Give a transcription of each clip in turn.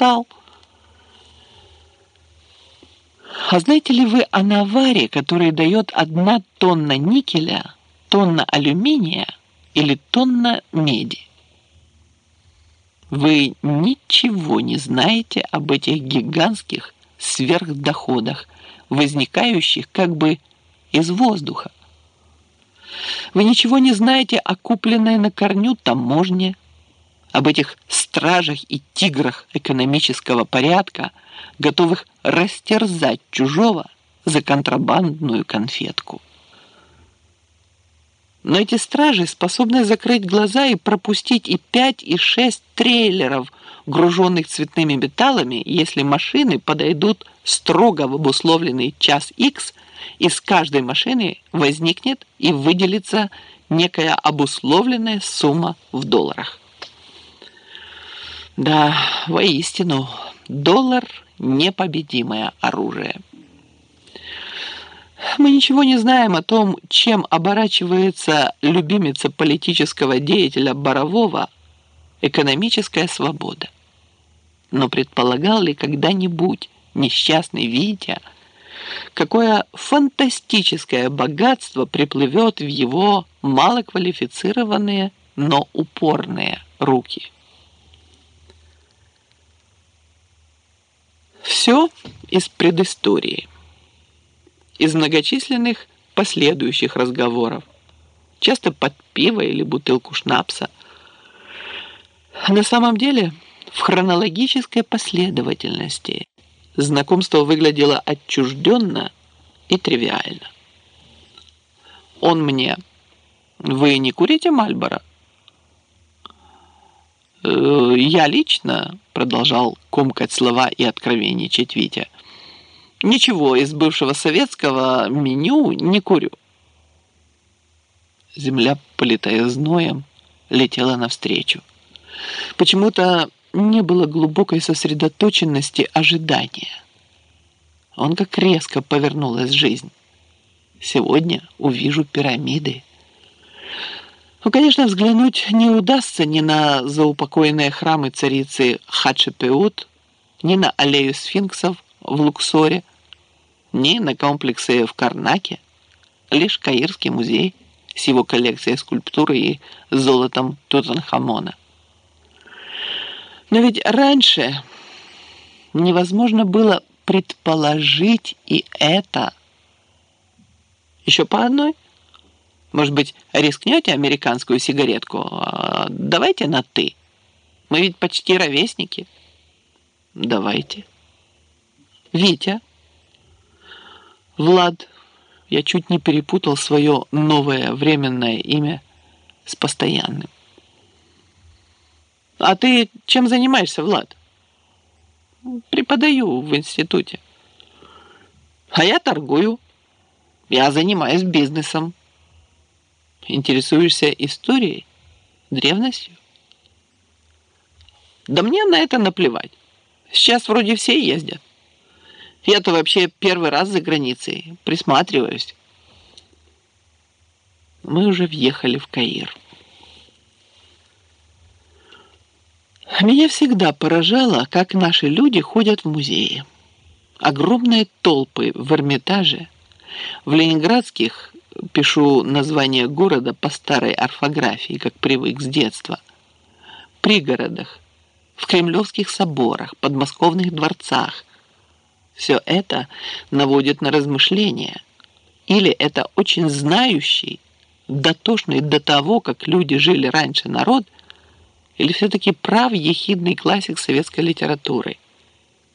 стал. А знаете ли вы о наваре, который дает одна тонна никеля, тонна алюминия или тонна меди? Вы ничего не знаете об этих гигантских сверхдоходах, возникающих как бы из воздуха. Вы ничего не знаете о купленной на корню таможне, об этих стражах и тиграх экономического порядка, готовых растерзать чужого за контрабандную конфетку. Но эти стражи способны закрыть глаза и пропустить и пять, и шесть трейлеров, груженных цветными металлами, если машины подойдут строго в обусловленный час X, из каждой машины возникнет и выделится некая обусловленная сумма в долларах. Да, воистину, доллар – непобедимое оружие. Мы ничего не знаем о том, чем оборачивается любимица политического деятеля Борового экономическая свобода. Но предполагал ли когда-нибудь несчастный Витя, какое фантастическое богатство приплывет в его малоквалифицированные, но упорные руки? Все из предыстории из многочисленных последующих разговоров, часто под пиво или бутылку шнапса. На самом деле, в хронологической последовательности знакомство выглядело отчужденно и тривиально. Он мне, вы не курите Мальборо? «Э, я лично, продолжал комкать слова и откровенничать Витя, Ничего из бывшего советского меню не курю. Земля, политая зноем, летела навстречу. Почему-то не было глубокой сосредоточенности ожидания. Он как резко повернулась жизнь. Сегодня увижу пирамиды. Ну, конечно, взглянуть не удастся ни на заупокоенные храмы царицы Хатшепеут, ни на аллею сфинксов в Луксоре, ни на комплексы в Карнаке, лишь Каирский музей с его коллекцией скульптуры и золотом Тутанхамона. Но ведь раньше невозможно было предположить и это. Еще по одной? Может быть, рискнете американскую сигаретку? А, давайте на «ты». Мы ведь почти ровесники. Давайте. Витя. Влад, я чуть не перепутал свое новое временное имя с постоянным. А ты чем занимаешься, Влад? Преподаю в институте. А я торгую. Я занимаюсь бизнесом. Интересуешься историей, древностью? Да мне на это наплевать. Сейчас вроде все ездят. Я-то вообще первый раз за границей. Присматриваюсь. Мы уже въехали в Каир. Меня всегда поражало, как наши люди ходят в музеи. Огромные толпы в Эрмитаже, в ленинградских, пишу название города по старой орфографии, как привык с детства, пригородах, в кремлевских соборах, подмосковных дворцах, все это наводит на размышления. Или это очень знающий, дотошный до того, как люди жили раньше народ, или все-таки прав ехидный классик советской литературы.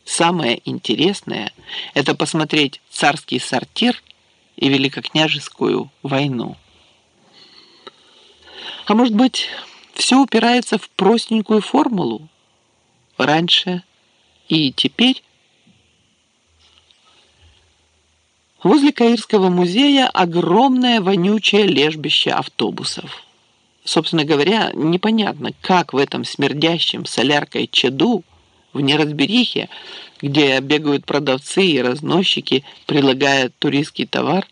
Самое интересное – это посмотреть «Царский сортир» и «Великокняжескую войну». А может быть, все упирается в простенькую формулу? Раньше и теперь – Возле Каирского музея огромное вонючее лежбище автобусов. Собственно говоря, непонятно, как в этом смердящем соляркой чаду, в неразберихе, где бегают продавцы и разносчики, предлагая туристский товар,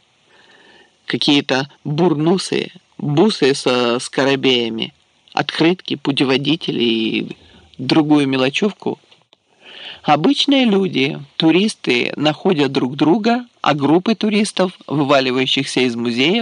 какие-то бурнусы, бусы со скоробеями, открытки, путеводители и другую мелочевку – Обычные люди, туристы, находят друг друга, а группы туристов, вываливающихся из музеев,